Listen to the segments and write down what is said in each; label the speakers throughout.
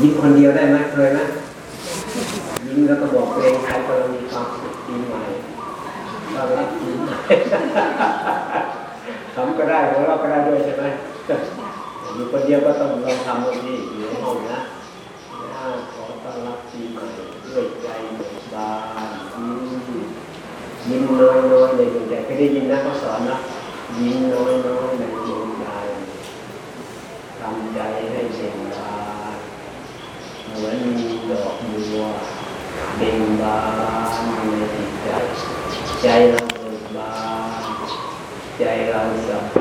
Speaker 1: ยิ้มคนเดียวได้ไหมเคยไหมยิ้มแล้วก็บอกตัวเองใครกำลังมีความสุขปีใหม่เรารับยิ้มทำก็ได้หัวเราะก็ได้ด้วยใช่ไหมอยู่คนเดียวก็ต้องลองทำวันนี้อยู่ในห้องนะนะขอต้อนรับปีใหม่ด้วยใจเบิกบานยิ้มยิ้มน้อยๆในดวงใจเคยได้ยินนะเขาสอนนะยิ้มน้อยๆในดวงใจทำใจให้เบิกบาน มือนมีดอกบัวเบ่งบานในจิตใจ ใจเราเบิกบานใจเราสบ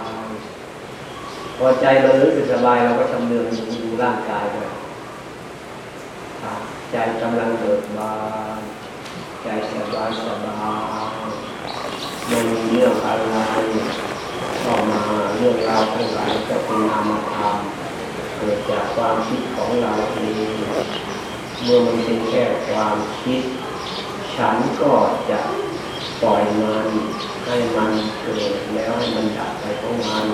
Speaker 1: ายพอใจเรารู้สึกสบายเราก็ชำเลืองดูร่างกายด้วยใจกำลังเบิกบานใจสบายสบายไม่มีเรื่องอะไรเข้ามาเรื่องราวทั้งหลายก็เป็นนามธรรม เกิดจากความคิดของเราเองเมื่อมันเป็นแค่ความคิด ฉันก็จะปล่อยมันให้มันเกิดแล้วให้มันดับไปของมัน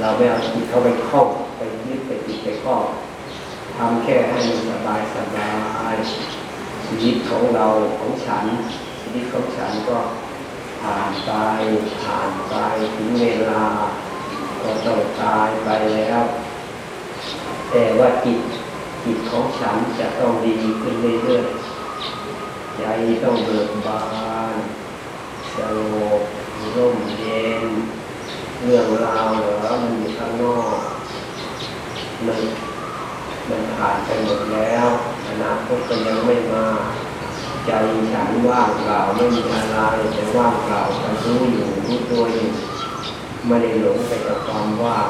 Speaker 1: เราไม่เอาจิตเข้าไปคล้องไปยึดไปติดไปคล้องทำแค่ให้มันสบายสบายชีวิตของเราของฉันชีวิตของฉันก็ผ่านไปผ่านไปถึงเวลาก็ต้องตายไปแล้ว แต่ว่าจิตจิตของฉันจะต้องดีขึ้นเรื่อยๆใจต้องเบิกบานสงบร่มเย็นเรื่องราวเหรอมันอยู่ข้างนอกมันมันผ่านไปหมดแล้วอนาคตก็ยังไม่มา ใจฉันว่างเปล่าไม่มีอะไรแต่ว่างเปล่าแต่รู้อยู่รู้ตัวอยู่ไม่ได้หลงไปกับความว่าง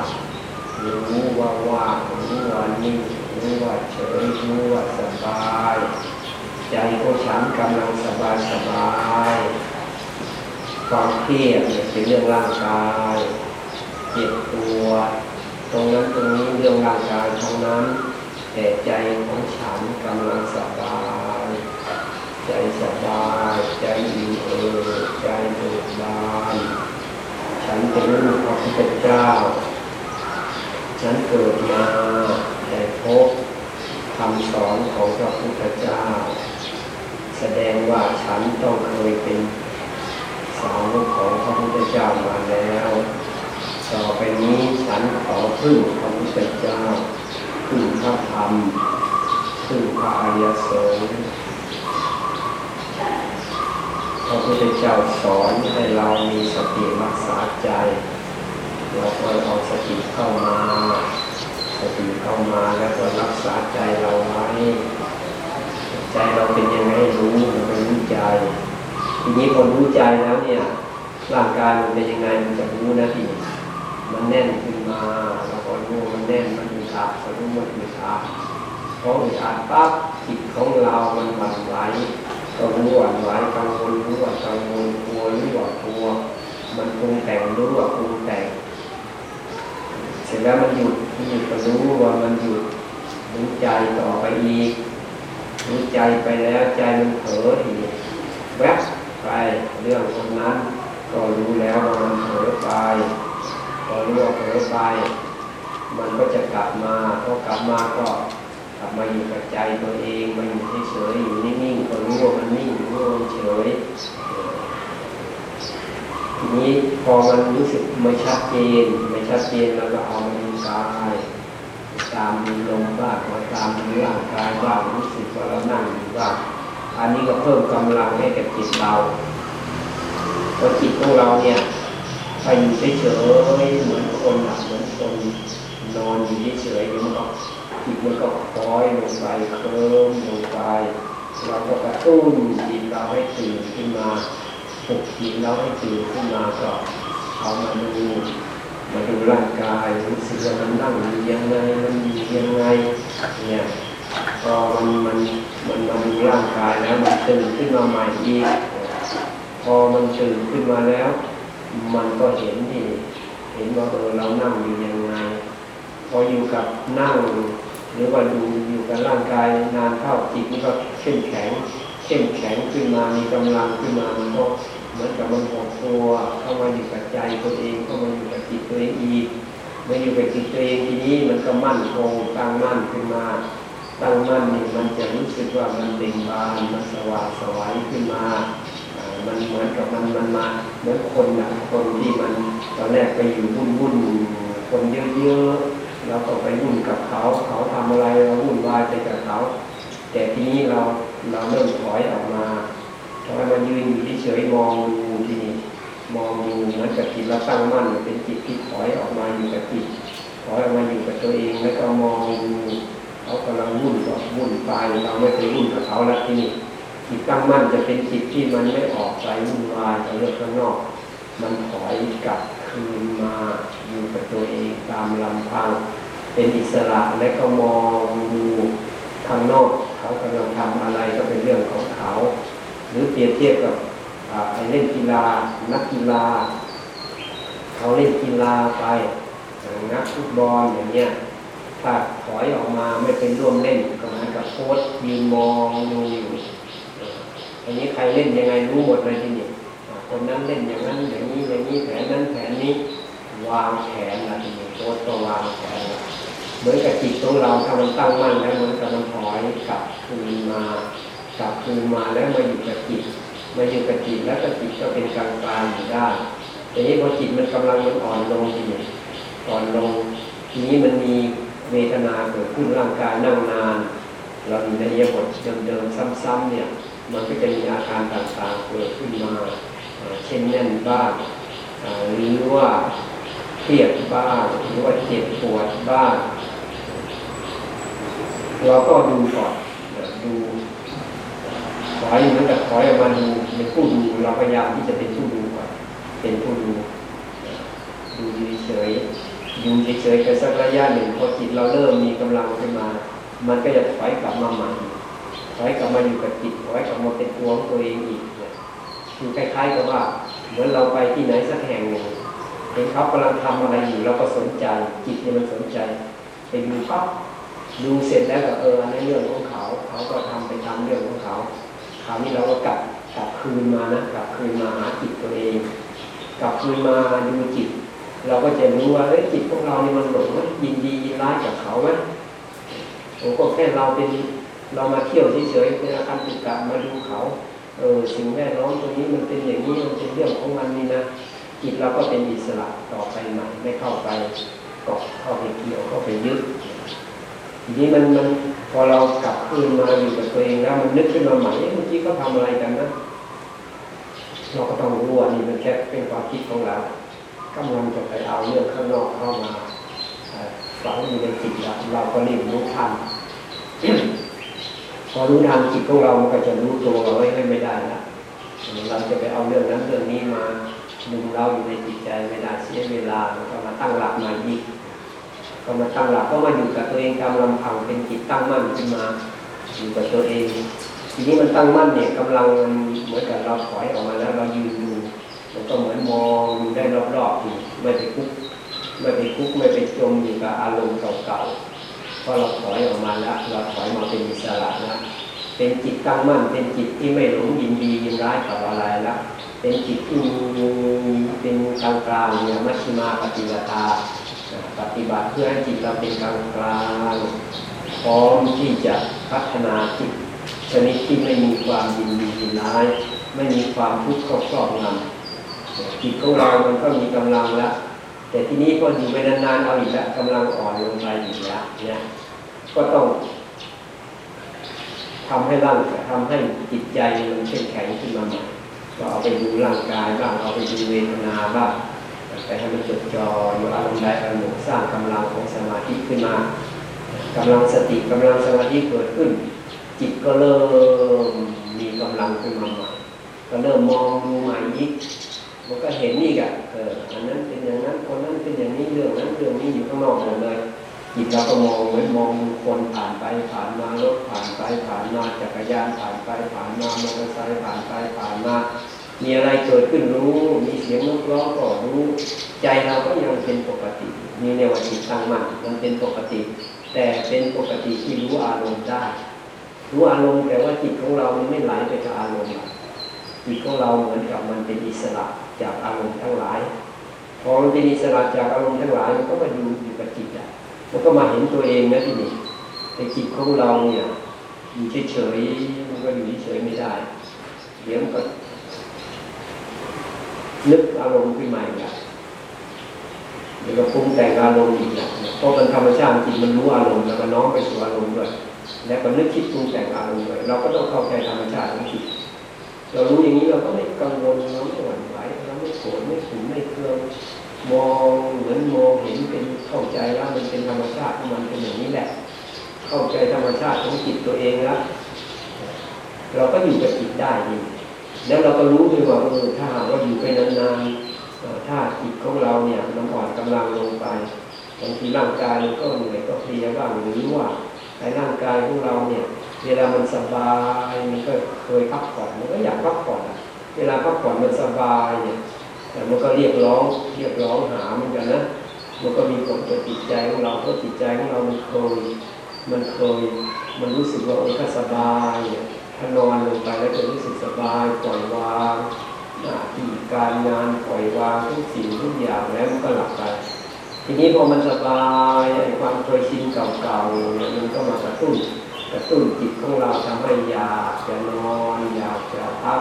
Speaker 1: รู้ว่าว่างรู้ว่านิ่งรู้ว่าเฉยรู้ว่าสบาย ใจของฉันกำลังสบายสบายความเครียดเนี่ยเป็นเรื่องร่างกายเจ็บตัว ตรงนั้นตรงนี้เรื่องร่างกายทั้งนั้น แต่ใจของฉันกำลังสบาย ใจสบายใจอิ่มเอิบใจเบิกบานฉันเป็นลูกพระพุทธเจ้า ฉันเกิดมาแต่พบคำสอนของพระพุทธเจ้า แสดงว่าฉันต้องเคยเป็นสาวกของพระพุทธเจ้ามาแล้ว ต่อไปนี้ฉันขอพึ่งพระพุทธเจ้าพึ่งพระธรรมพึ่งพระอริยสงฆ์พระพุทธเจ้าสอนให้เรามีสติรักษาใจ เราก็เอาสติเข้ามาสติเข้ามาแล้วก็รักษาใจเราไว้ใจเราเป็นยังไงรู้มันเป็นรู้ใจ ทีนี้พอรู้ใจแล้วเนี่ยร่างกายมันเป็นยังไงมันจะรู้นะทีมันแน่นขึ้นมาเราก็รู้มันแน่นมันอึดอัดก็รู้มันอึดอัดพออึดอัดปั๊บจิตของเรา มันหวั่นไหวก็รู้หวั่นไหวกังวลรู้ว่ากังวลกลัวรู้ว่ากลัว มันปรุงแต่งรู้ว่าปรุงแต่ง เสร็จแล้วมันหยุดมันหยุดก็รู้ว่ามันหยุดรู้ใจต่อไปอีกรู้ใจไปแล้วใจมันเผลอทีแวบไปเรื่องคนนั้น ก็รู้แล้วว่ามันเผลอไปพอรู้ว่าเผลอไป มันก็จะกลับมาพอกลับมาก็กลับมาอยู่กับใจตัวเองมาอยู่เฉยๆอยู่นิ่งๆก็รู้ว่ามันนิ่งรู้ว่ามันเฉย ทีนี้พอมันรู้สึกไม่ชัดเจน ไม่ชัดเจนเราก็เอามาดูกายตามดูลมบ้างมาตามดูร่างกายบ้างรู้สึกว่าเรานั่งอยู่บ้างอันนี้ก็เพิ่มกำลังให้กับจิตเราเพราะจิตของเราเนี่ยไปอยู่เฉยๆเหมือนคนหลับเหมือนคนนอนอยู่เฉยๆเดี๋ยวมันก็จิตมันก็คล้อยลงไปเคลิ้มลงไปเราก็กระตุ้นจิตเราให้ตื่นขึ้นมา ปลุกจิตเราให้ตื่นขึ้นมาก็เอามาดูมาดูร่างกายรู้สึกว่ามันนั่งอยู่ยังไงมันอยู่ยังไงเนี่ยพอมันมันมันมาดูร่างกายแล้วมันตื่นขึ้นมาใหม่อีกพอมันตื่นขึ้นมาแล้ว มันก็เห็นที่เห็นว่าเออเรานั่งอยู่ยังไง พออยู่กับนั่งหรือว่าดูอยู่กับร่างกายนานเข้าจิตนี่ก็เข้มแข็ง เข้มแข็งขึ้นมามีกำลังขึ้นมามันก็ เหมือนกับมันหดตัวเข้ามาอยู่กับใจตัวเองเข้ามาอยู่กับจิตตัวเองอีกมาอยู่กับจิตตัวเองทีนี้มันก็มั่นคงตั้งมั่นขึ้นมาตั้งมั่นนี่มันจะรู้สึกว่ามันเบ่งบานมันสว่างสวยขึ้นมา มันเหมือนกับมันมันมาเหมือนคนนะคนที่มันตอนแรกไปอยู่วุ่นวุ่นคนเยอะๆเราก็ไปวุ่นกับเขาเขาทำอะไรเราวุ่นวายไปกับเขา แต่ทีนี้เราเราเริ่มถอยออกมา ถอยมายืนอยู่เฉยมองดูทีนี้มองดูเหมือนกับจิตเราตั้งมั่นเป็นจิตที่ถอยออกมาอยู่กับจิตถอยออกมาอยู่กับตัวเองแล้วก็มองดูเขากำลังวุ่นกับวุ่นไปเราไม่ไปวุ่นกับเขาแล้วทีนี้จิตตั้งมั่นจะเป็นจิตที่มันไม่ออกไปวุ่นวายกับเรื่องข้างนอก มันถอยกลับคืนมาอยู่กับตัวเองตามลำพังเป็นอิสระและก็มองดูข้างนอก เขากำลังทำอะไรก็เป็นเรื่องของเขา หรือเปรียบเทียบกับอ่าไปเล่นกีฬา นักกีฬา เขาเล่นกีฬาไปอย่างนักฟุตบอลอย่างเงี้ยถ้าถอยออกมาไม่เป็นร่วมเล่นก็เหมือนกับโค้ชยืนมองดูอยู่อันนี้ใครเล่นยังไงรู้หมดเลยทีนี้คนนั้นเล่นอย่างนั้นอย่างนี้อย่างนี้แผนนั้นแผนนี้วางแผนละทีนี้โค้ชก็วางแผนเหมือนกับจิตของเราถ้ามันตั้งมั่นแล้วเหมือนกับมันถอยกลับคืนมา กลับคืนมาแล้วมาอยู่กับจิตมาอยู่กับจิตแล้วก็จิตก็เป็นกลางกลางอยู่ได้แต่นี้พอจิตมันกำลังมันอ่อนลงทีนี้อ่อนลง ทีนี้มันมีเวทนาเกิดขึ้นร่างกายนั่งนาน เราอยู่ในยบทเดิมๆซ้ำๆเนี่ย มันก็จะมีอาการต่างๆเกิดขึ้นมาเช่นแน่นบ้างหรือว่าเครียดบ้างหรือว่าเจ็บปวดบ้างเราก็ดูก่อนดู ถอยเหมือนกับถอยออกมาดูเป็นผู้ดูเราพยายามที่จะเป็นผู้ดูก่อนเป็นผู้ดูดูเฉยๆดูเฉยๆไปสักระยะหนึ่งพอจิตเราเริ่มมีกำลังขึ้นมา มันก็จะถอยกลับมาใหม่ถอยกลับมาอยู่กับจิตถอยกลับมาเป็นตัวของตัวเองอีกเนี่ยคือคล้ายๆกับว่าเหมือนเราไปที่ไหนสักแห่งหนึ่งเห็นเขากำลังทำอะไรอยู่เราก็สนใจ จิตเนี่ยมันสนใจไปดูปั๊บดูเสร็จแล้วก็เออในเรื่องของเขา เขาก็ทำไปตามเรื่องของเขา ราวนี้เราก็กลับกลับคืนมานะกลับคืนมาหาจิตตัวเอง กลับคืนมาดูจิต เราก็จะรู้ว่าเอ้ยจิตของเรานี่มันหลงไหมยินดียินร้ายกับเขาไหมผมก็แค่เราเป็นเรามาเที่ยวเฉยๆเป็นอาการติดกะมาดูเขาเออสิ่งแวดล้อมตัวนี้มันเป็นอย่างนี้มันเป็นเรื่องของมันนี่นะจิตเราก็เป็นอิสระต่อไปใหม่ไม่เข้าไปเกาะเข้าไปเกี่ยวเข้าไปยึดทีนี้มันมัน พอเรากลับคืนมาอยู่กับตัวเองแล้วมันนึกขึ้นมาใหม่เมื่อกี้เขาทำอะไรกันนะเราก็ต้องรู้ว่านี่มันแค่เป็นความคิดของเรากำลังจะไปเอาเรื่องข้างนอกเข้ามาเอ่อฝังอยู่ในจิตเราเราก็รีบรู้ทันพอรู้ทันจิตของเรามันก็จะรู้ตัวเราไว้ให้ไม่ได้ละเราจะไปเอาเรื่องนั้นเรื่องนี้มาดึงเราอยู่ในจิตใจไม่ได้เสียเวลามันก็มาตั้งหลักใหมาอี กก็มาตั้งหลักก็มาอยู่กับตัวเองตามลำพังเป็นจิตตั้งมั่นขึ้นมาอยู่กับตัวเอง ทีนี้มันตั้งมั่นเนี่ยกำลังมันเหมือนกับเราถอยออกมาแล้วเรายืนดูมันก็เหมือนมองดูได้รอบๆอยู่ไม่ไปคุกไม่ไปคุกไม่ไปจมอยู่กับอารมณ์เก่าๆเพราะเราถอยออกมาแล้วเราถอยมาเป็นอิสระแล้วเป็นจิตตั้งมั่น เป็นจิตที่ไม่หลงยินดียินร้ายกับอะไรแล้ว เป็นจิตที่มเป็นกลางกลางๆเนี่ยมัชฌิมาปฏิปทา ปฏิบัติเพื่อให้จิตเราเป็นกลางกลางพร้อมที่จะพัฒนาจิตชนิดที่ไม่มีความยินดียินร้าย ไม่มีความทุกข์ครอบครองงำจิตของเรามันก็มีกำลังแล้วแต่ทีนี้พออยู่ไปนานๆเอาอีกแล้วกำลังอ่อนลงไปอีกแล้วเนี่ยก็ต้องทำให้ร่างทำให้จิตใจมันเข้มแข็งขึ้นมาใหม่ก็เอาไปดูร่างกายบ้างเอาไปดูเวทนาบ้าง ไปให้มันจดจ่ออยู่อารมณ์ใดอารมณ์สร้างกำลังของสมาธิขึ้นมากำลังสติกำลังสมาธิเกิดขึ้น จิตก็เริ่มมีกำลังขึ้นมาใหม่ก็เริ่มมองดูใหม่อีกมันก็เห็นนี่กะเอออันนั้นเป็นอย่างนั้นคนนั้นเป็นอย่างนี้เรื่องนั้นเรื่องนี้อยู่ข้างนอกหมดเลยจิตเราก็มองเหมือนมองคนผ่านไปผ่านมารถผ่านไปผ่านมาจักรยานผ่านไปผ่านมามอเตอร์ไซค์ผ่านไปผ่านมา มีอะไรเกิดขึ้นรู้ มีเสียงนกร้องก็รู้ ใจเราก็ยังเป็นปกติ มีในวันจิตตั้งมั่นมันเป็นปกติ แต่เป็นปกติที่รู้อารมณ์ได้ รู้อารมณ์แต่ว่าจิตของเรามันไม่ไหลไปกับอารมณ์อะจิตของเราเหมือนกับมันเป็นอิสระจากอารมณ์ทั้งหลายพอมันเป็นอิสระจากอารมณ์ทั้งหลายมันก็มาอยู่อยู่กับจิตอะมันก็มาเห็นตัวเองนะที่นี่ในจิตของเราเนี่ยอยู่เฉยๆมันก็อยู่เฉยไม่ได้เดี๋ยวมันก็ นึกอารมณ์ขึ้นมาอีกแล้วเดี๋ยวก็ปรุงแต่งอารมณ์อีกแล้วเพราะมันธรรมชาติจิตมันรู้อารมณ์แล้วก็น้อมไปสู่อารมณ์ด้วยแล้วก็นึกคิดปรุงแต่งอารมณ์ด้วยเราก็ต้องเข้าใจธรรมชาติของจิตเรารู้อย่างนี้เราก็ไม่กังวลเราไม่หวั่นไหวเราไม่โกรธไม่ขุนไม่เคืองมองเหมือนมองเห็นเป็นเข้าใจแล้วมันเป็นธรรมชาติของมันเป็นอย่างนี้แหละ เข้าใจธรรมชาติของจิตตัวเองแล้วเราก็อยู่กับจิตได้ดี แล้วเราก็รู้ด้วยว่าเออถ้าหากว่าอยู่ไปนานๆถ้าจิตของเราเนี่ยมันอ่อนกำลังลงไปบางทีร่างกายก็เหนื่อยก็เพลียบ้างหรือว่าในร่างกายของเราเนี่ย เวลามันสบายมันก็เคยพักผ่อนมันก็อยากพักผ่อนเวลาพักผ่อนมันสบายเนี่ยแต่มันก็เรียกร้องเรียกร้องหาเหมือนกันนะมันก็มีผลต่อจิตใจของเราเพราะจิตใจของเรามันเคยมันเคยมันรู้สึกว่าเออถ้าสบายเนี่ย ถ้านอนลงไปแล้วจะรู้สึกสบายปล่อยวางหน้าที่การงานปล่อยวางทุกสิ่งทุกอย่างแล้วมันก็หลับไปทีนี้พอมันสบายไอ้ความเคยชินเก่าๆเนี่ยมันก็มากระตุ้นกระตุ้นจิตของเราทำให้อยากจะนอนอยากจะพัก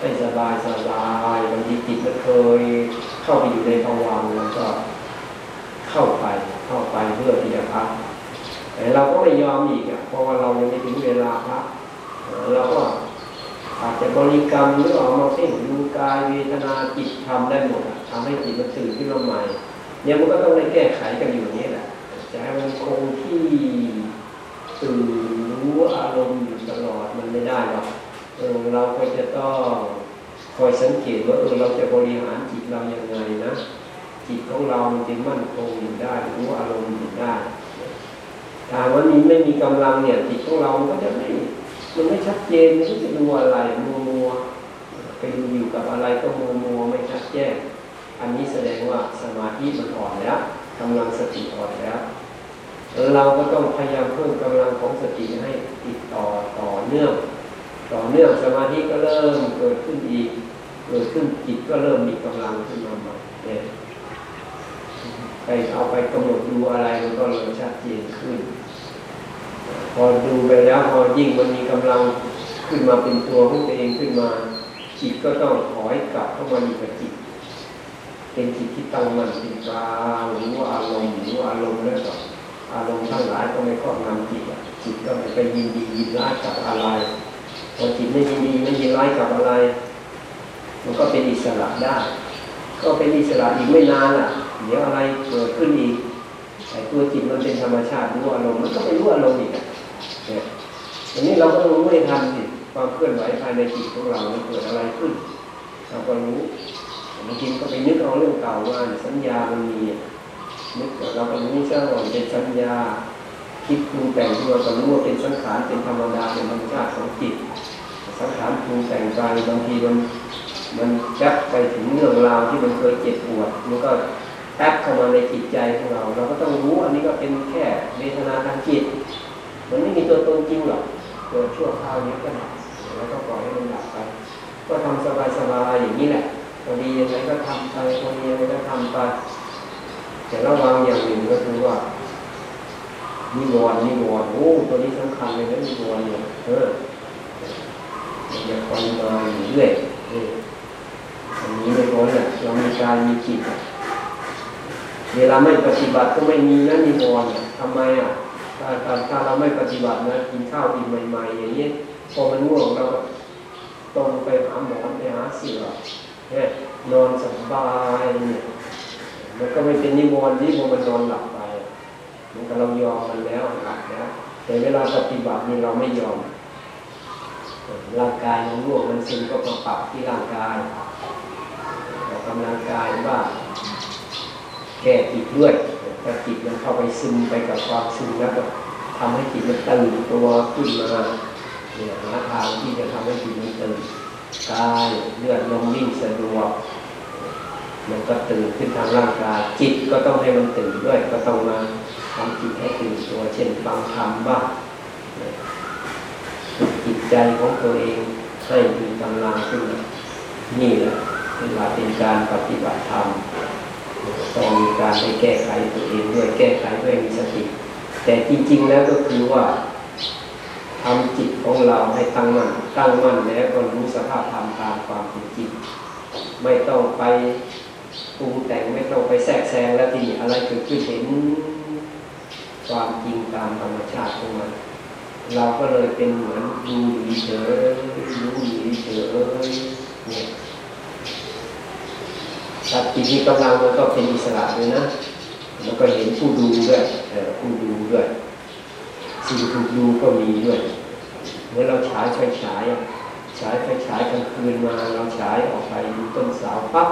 Speaker 1: ให้สบายสบายบางทีจิตมันเคยเข้าไปอยู่ในภวังค์มันก็เข้าไปเข้าไปเพื่อที่จะพักแต่เราก็ไม่ยอมอีกอะเพราะว่าเรายังไม่ถึงเวลาพัก เราก็อาจจะบริกรรมหรือออกมาเพ่งดูกายเวทนาจิตทำได้หมดทำให้จิตมันตื่นขึ้นมาใหม่เนี่ยมันก็ต้องได้แก้ไขกันอยู่นี้แหละจะให้มันคงที่ตื่นรู้อารมณ์อยู่ตลอดมันไม่ได้หรอกเออเราก็จะต้องคอยสังเกตว่าเออเราจะบริหารจิตเราอย่างไงนะจิตของเรามันจึงมั่นคงอยู่ได้รู้อารมณ์อยู่ได้ถ้ามันมีไม่มีกำลังเนี่ยจิตของเรามันก็จะไม่ ชัดเจนไม่รู้จะดูอะไรมัวมัวไปดูอยู่กับอะไรก็มัวมัวไม่ชัดแจ้ง อันนี้แสดงว่าสมาธิมันอ่อนแล้วกำลังสติอ่อนแล้ว เราก็ต้องพยายามเพิ่มกำลังของสติให้ติดต่อต่อเนื่องต่อเนื่องสมาธิก็เริ่มเกิดขึ้นอีกเกิดขึ้นจิตก็เริ่มมีกำลังขึ้นมาใหม่เนี่ยไปเอาไปกำหนดดูอะไรมันก็เริ่มชัดเจนขึ้น พอดูไปแล้วพอยิ่งมันมีกำลังขึ้นมาเป็นตัวของตัวเองขึ้นมา จิตก็ต้องถอยกลับเข้ามาอยู่กับจิต เป็นจิตที่ตั้งมั่นเป็นกลางรู้อารมณ์หรู้อารมณ์แล้วก็อารมณ์ทั้งหลายก็ไม่ครอบงำจิตจิตก็ไม่ไปยินดียินร้ายกับอะไรพอจิตไม่ยินดีไม่ยินร้ายกับอะไร มันก็เป็นอิสระได้ ก็เป็นอิสระอีกไม่นานอะ เดี๋ยวอะไรเกิดขึ้นอีกแต่ตัวจิตมันเป็นธรรมชาติรู้อารมณ์มันก็ไปรู้อารมณ์อีก อันนี้เราก็รู้ไม่ทันสิความเคลื่อนไหวภายในจิตของเรามันเกิดอะไรขึ้น เราก็รู้บางทีก็ไปนึกเอาเรื่องเก่าว่าสัญญามันมีนึกเราก็รู้ใช่ว่าเป็นสัญญา คิดปรุงแต่งที่เราก็รู้ว่าเป็นสังขารเป็นธรรมดาเป็นธรรมชาติของจิตสังขารปรุงแต่งไปบางทีมันมันแป๊บไปถึงเรื่องราวที่มันเคยเจ็บปวดมันก็แป๊บเข้ามาในจิตใจของเรา เราก็ต้องรู้อันนี้ก็เป็นแค่เวทนาทางจิต มันไม่มีตัวตนจริงหรอกตัวชั่วคราวนี้ก็ดับแล้วก็ปล่อยให้มันดับไป ก็ทำสบายๆอย่างนี้แหละพอดียังไงก็ทำไปพอดียังไงก็ทำไปแต่ระวังอย่างหนึ่งก็คือว่านิวรณ์นิวรณ์โอ้ตัวนี้สำคัญเลยนะนิวรณ์เนี่ยเออมันจะคอยมาอยู่เรื่อยอันนี้ไม่ร้อนแหละเรามีการมีจิตเวลาไม่ปฏิบัติก็ไม่มีนะนิวรณ์ทำไมอะ ถ้าถ้าเราไม่ปฏิบัตินะกินข้าวกินใหม่ๆอย่างนี้พอมันง่วงเราตรงไปหาหมอไปหาเสือเนี่ยนอนสบายเนี่ยมันก็ไม่เป็นนิวรณ์ที่พอมันนอนหลับไป มันก็เรายอมมันแล้วหลับแล้วแต่เวลาปฏิบัตินี่เราไม่ยอมร่างกายมันง่วงมันซึมก็มาปรับที่ร่างกายออกกำลังกายว่าแก้จิตด้วย ถ้าจิตมันเข้าไปซึมไปกับความซึมแล้วก็ทำให้จิตมันตื่นตัวขึ้นมาเนี่ยหาทางที่จะทำให้จิตมันตื่นกายเลือดลมวิ่งสะดวกมันก็ตื่นขึ้นทางร่างกายจิตก็ต้องให้มันตื่นด้วยก็ต้องมาทำจิตให้ตื่นตัวเช่นฟังธรรมบ้างจิตใจของตัวเองให้มีกำลังขึ้นนี่แหละเวลาเป็นการปฏิบัติธรรม ต้องมีการไปแก้ไขตัวเองด้วยแก้ไขด้วยมีสติ แต่จริง ๆ แล้วก็คือว่าทำจิตของเราให้ตั้งมั่นตั้งมั่นแล้วก็รู้สภาพธรรมตามความเป็นจริงไม่ต้องไปปรุงแต่งไม่ต้องไปแทรกแซงแล้วทีนี้อะไรเกิดขึ้นเห็นความจริงตามธรรมชาติของมันเราก็เลยเป็นเหมือนดูอยู่เฉยรู้อยู่เฉยเนี่ย ถ้าจิตมีกำลังมันก็เป็นอิสระเลยนะมันก็เห็นผู้ดูด้วยผู้ดูด้วย สิ่งถูกดูก็มีด้วยเมื่อเราฉายไฟฉายฉายไฟฉายกลางคืนมาเราฉายออกไปดูต้นสาวปั๊บ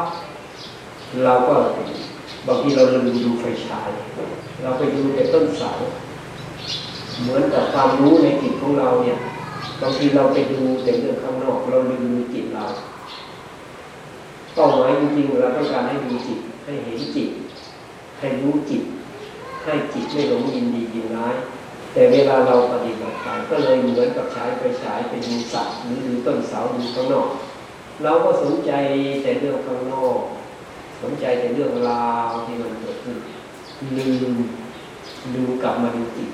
Speaker 1: เราก็บางทีเราลืมดูไฟฉาย เราไปดูแต่ต้นเสาเหมือนกับความรู้ในจิตของเราเนี่ยบางทีเราไปดูแต่เรื่องข้างนอก เราลืมดูจิตเรา เป้าหมายจริงๆเราต้องการให้ดูจิต ให้เห็นจิต ให้รู้จิต ให้จิตไม่หลงยินดียินร้าย แต่เวลาเราปฏิบัติไปก็เลยเหมือนกับใช้ไปฉายไปดูสัตว์หรือดูต้นเสาดูข้างนอก เราก็สนใจแต่เรื่องข้างนอก สนใจแต่เรื่องราวที่มันเกิดขึ้นลืมดูกลับมาดูจิต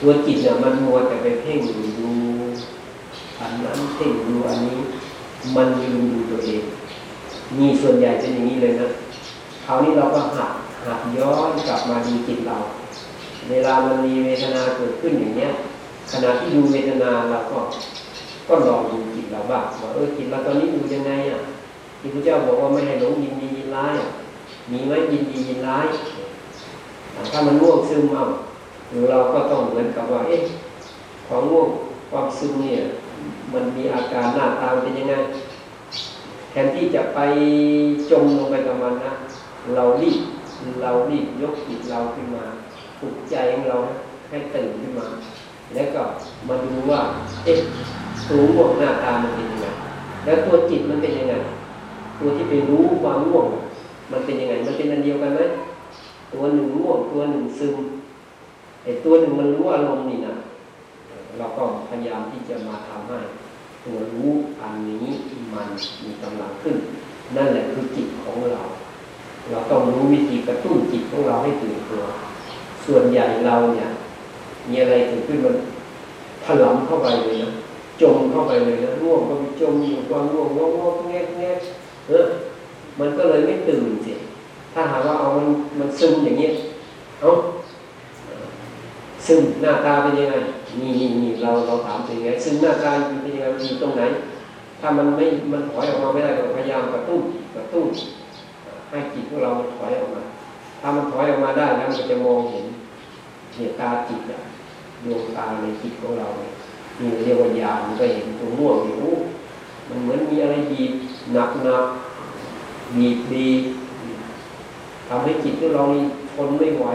Speaker 1: ตัวจิตเนี่ยมันมัวแต่ไปเพ่งดูอันนั้นเพ่งดูอันนี้ มันลืมดูตัวเองมีส่วนใหญ่เป็นอย่างนี้เลยนะคราวนี้เราก็หัดหัดย้อนกลับมาดูจิตเรา เวลามันมีเวทนาเกิดขึ้นอย่างเนี้ย ขณะที่ดูเวทนาเราก็ ก็ลองดูจิตเราบ้างว่าเออจิตเราตอนนี้ดูยังไงอะที่พระเจ้าบอกว่าไม่ให้หลงยินดียินร้ายมีไหมยินดียินร้ายถ้ามันง่วงซึมเอาเราก็ต้องเหมือนกับว่าเอ๊ะของง่วงความซึมเนี่ย มันมีอาการหน้าตาเป็นยังไงแทนที่จะไปจมลงไปกับมันนะเรารีบเรารีบยกจิตเราขึ้นมาปลุกใจของเราให้ตื่นขึ้นมา แล้วก็มาดูว่าเอ๊ะตัวง่วงหน้าตามันเป็นยังไงแล้วตัวจิตมันเป็นยังไงตัวที่ไปรู้ความง่วง มันเป็นยังไง มันเป็นอันเดียวกันไหมตัวหนึ่งง่วงตัวหนึ่งซึมไอ้ตัวหนึ่งมันรู้อารมณ์นี่นะ เราก็พยายามที่จะมาทำให้ตัวรู้อันนี้มันมีกำลังขึ้น นั่นแหละคือจิตของเรา เราต้องรู้วิธีกระตุ้นจิตของเราให้ตื่นตัว ส่วนใหญ่เราเนี่ย มีอะไรเกิดขึ้นมันถลำเข้าไปเลยนะจมเข้าไปเลยนะร่วงก็ไปจมอยู่ความร่วงงอกแงกแงกเออมันก็เลยไม่ตื่นสิถ้าหากว่าเอามันมันซึมอย่างเงี้ยเอาซึมหน้าตาเป็นยังไง นี่นี่นี่เราเราถามถึงไงซึมหน้าตาเป็นยังไงมันอยู่ตรงไหน ถ้ามันไม่มันถอยออกมาไม่ได้ก็พยายามกระตุ้นกระตุ้นให้จิตของเรามันถอยออกมา ถ้ามันถอยออกมาได้แล้วมันจะมองเห็นเหตุตาจิตอะดวงตาในจิตของเราเนี่ยนี่เรียกว่ายามันก็เห็นตัวม่วงอยู่มันเหมือนมีอะไรบีบหนักหนักบีบบีทำให้จิตของเราทนไม่ไหว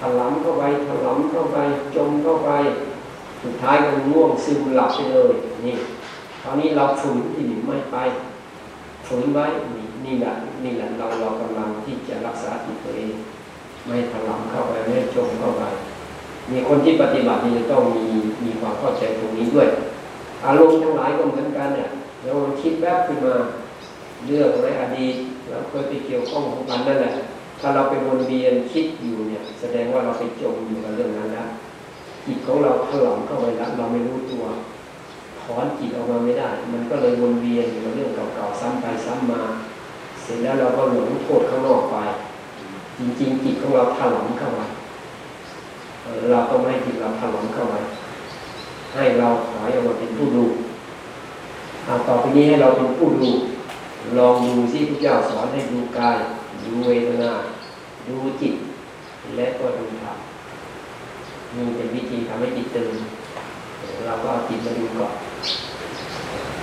Speaker 1: ถลำเข้าไปถลำเข้าไป จมเข้าไป สุดท้ายก็ง่วงซึมหลับไปเลยนี่คราวนี้เราฝืนที่ไม่ไปฝืนไว้นี่นี่แหละนี่แหละเราเรากำลังที่จะรักษาจิตตัวเอง ไม่ถลำเข้าไปไม่จมเข้าไป มีคนที่ปฏิบัตินี่จะต้องมีมีความเข้าใจตรงนี้ด้วย อารมณ์ทั้งหลายก็เหมือนกันเนี่ยเราคิดแวบขึ้นมาเรื่องในอดีตเราเคยไปเกี่ยวข้องกับมันนั่นแหละ ถ้าเราไปวนเวียนคิดอยู่เนี่ย แสดงว่าเราไปจมอยู่กับเรื่องนั้นแล้วจิตของเราถลำเข้าไปแล้วเราไม่รู้ตัวถอนจิตออกมาไม่ได้ มันก็เลยวนเวียนอยู่กับเรื่องเก่าๆซ้ำไปซ้ำมา เสร็จแล้วเราก็หลงโทษข้างนอกไป จริงๆจิตของเราถลำเข้ามาเราต้องให้จิตเราถลำเข้าไปให้เราถอยออกมาเป็นผู้ดูต่อไปนี้ให้เราเป็นผู้ดู ลองดูที่พระเจ้าสอนให้ดูกาย ดูเวทนา ดูจิต และก็ดูธรรมนี่เป็นวิธีทำให้จิตตื่นเราก็เอาจิตมาดูก่อน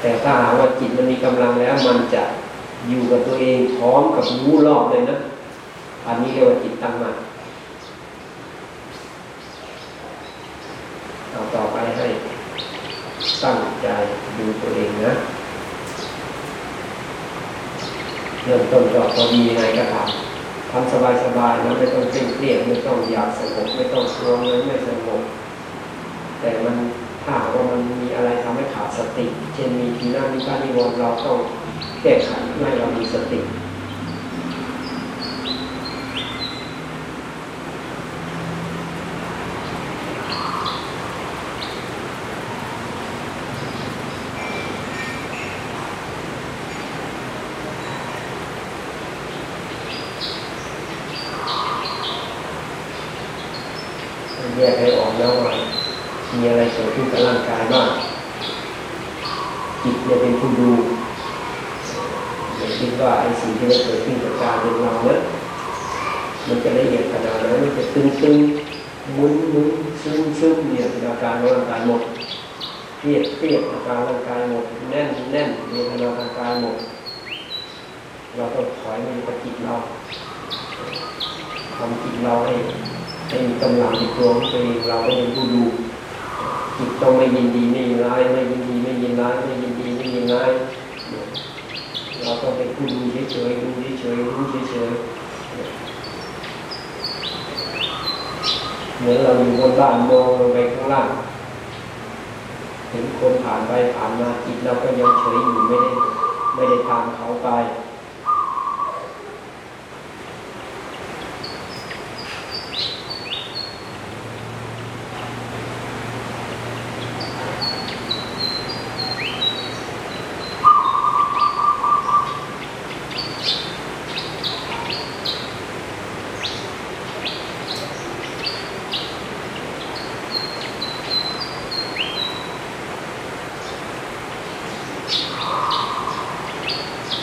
Speaker 1: แต่ถ้าหาว่าจิตมันมีกำลังแล้ว มันจะอยู่กับตัวเองพร้อมกับรู้รอบเลยนะ อันนี้เรียกว่าจิตตั้งมั่นเอาต่อไปให้ตั้งใจดูตัวเองนะ เริ่มต้นก็พอดียังไงก็ทำทำสบายๆนะไม่ต้องเคร่งเครียดไม่ต้องอยากสงบไม่ต้องกลัวเลยไม่สงบแต่มันถ้าว่ามันมีอะไรทำให้ขาดสติ เช่นมีทีน่ามีกานมีวรณ์เราต้องแก้ไขให้เรามีสติ แยกให้ออกแล้วว่ามีอะไรเกิดขึ้นกับร่างกายบ้าง จิตเนี่ยเป็นผู้ดูอย่าคิดว่าไอ้สิ่งที่มันเกิดขึ้นกับกายเป็นเราเนี่ยมันจะละเอียดขนาดนั้นมันจะตึงตึงๆหมุนมุนซึมซึมเนี่ยเป็นอาการร่างกายหมดเครียดเครียดอาการร่างกายหมดแน่นแน่นมีอาการร่างกายหมดเราต้องถอยมาอยู่กับจิตเราทำจิตเราให้ให้มีกำลังในตัวของตัวเองเราก็เป็นผู้ดู จิตต้องไม่ยินดีไม่ยินร้ายไม่ยินดีไม่ยินร้ายไม่ยินดีไม่ยินร้ายเนี่ยเราต้องเป็นผู้ดูเฉยๆดูเฉยๆรู้เฉยๆเนี่ยเหมือนเราอยู่บนบ้านมองลงไปข้างล่างเห็นคนผ่านไปผ่านมาจิตเราก็ยังเฉยอยู่ไม่ได้ไม่ได้ตามเขาไป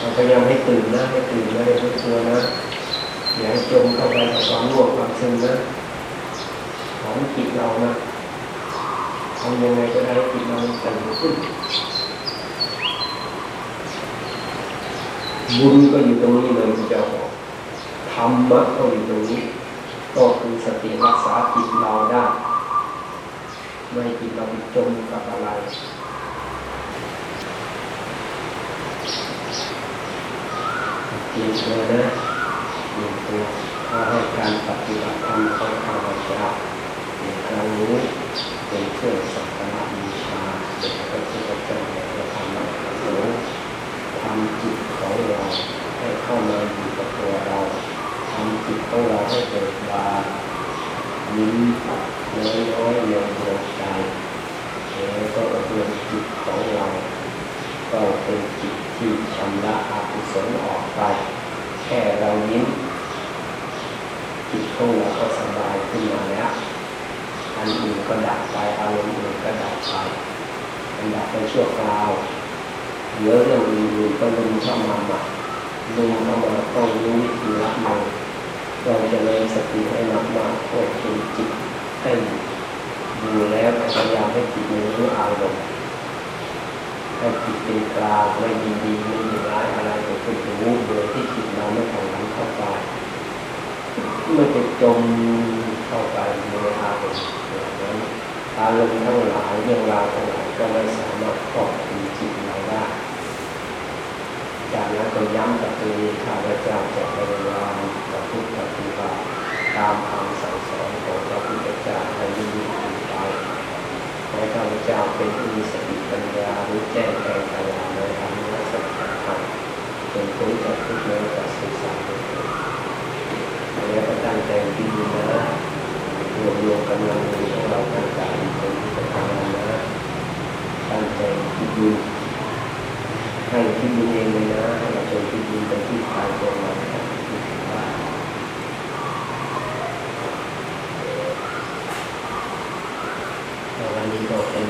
Speaker 1: เราพยายามให้ตื่นนะให้ตื่นนะให้รู้ตัวนะอย่าให้จมเข้าไปกับความง่วงความซึมนะของจิตเรานะทำยังไงก็ได้ให้จิตเราตื่นขึ้น บุญก็อยู่ตรงนี้เลยเจ้าธรรมะก็อยู่ตรงนี้ก็คือสติรักษาจิตเราได้ ไม่จิตเราไปจมกับอะไรเตรียนะจิตตัวถ้าให้การปฏิบัติธรรมของข้าพเจ้าในครั้งนี้เป็นเครื่องสักการะบูชา เป็นพระพุทธเจ้าและพระธรรมพระสงฆ์ทำจิตของเราให้เข้ามาอยู่กับตัวเราทำจิตของเราให้เกิดบานยิ้มน้อยน้อยเยงดวงใจแล้วก็อบรมจิตของเราก็เป็นจิตที่ชำระอกุศลออกไป แค่เรายิ้มจิตของเราก็สบายขึ้นมาแล้วอันอื่นก็ดับไปอารมณ์อื่นก็ดับไป มันดับไปชั่วคราวเหลือเรื่องอื่นๆก็ลุมเข้ามาใหม่ลุมเข้ามาต้องรู้วิธีรับมือเราจะเลยสติให้มากมากๆควบคุมจิตให้ดูแล้วพยายามให้จิตมันรู้อารมณ์ให้จิตเป็นกลางไม่ดีไม่ยินร้ายอะไรก็คือรู้โดยที่จิตเราไม่ของนั้นเข้าไปไม่ไปจมเข้าไปในอารมณ์ อางนั้นอารมณ์ทั้งหลายเรื่องราวทั้งหลายก็ไม่สามารถครอบคุมจิตเราได้ จากนั้นก็ย้ำกับตัวเองข้าพเจ้าจะพยายามประพฤติปฏิบัติตามคำสั่งสอนของพระพุทธเจ้าให้ยิ่งยิ่งขึ้นไป ขอข้าพเจ้าเป็นผู้มีสติปัญญารู้แจ้งแทงตลอดในธรรมะสัจธรรมเป็นพ้นจากทุกข์และจากสุขสันต์แล้วก็ตั้งใจที่ดีนะรวมรวมกำลังมือของเราตั้งใจเป็นที่ประธานนะตั้งใจ ที่ดีให้ที่ดีเองเลยนะให้เราเป็นที่ดีเป็นที่คลายตัวเราวันนี้ก็เป็น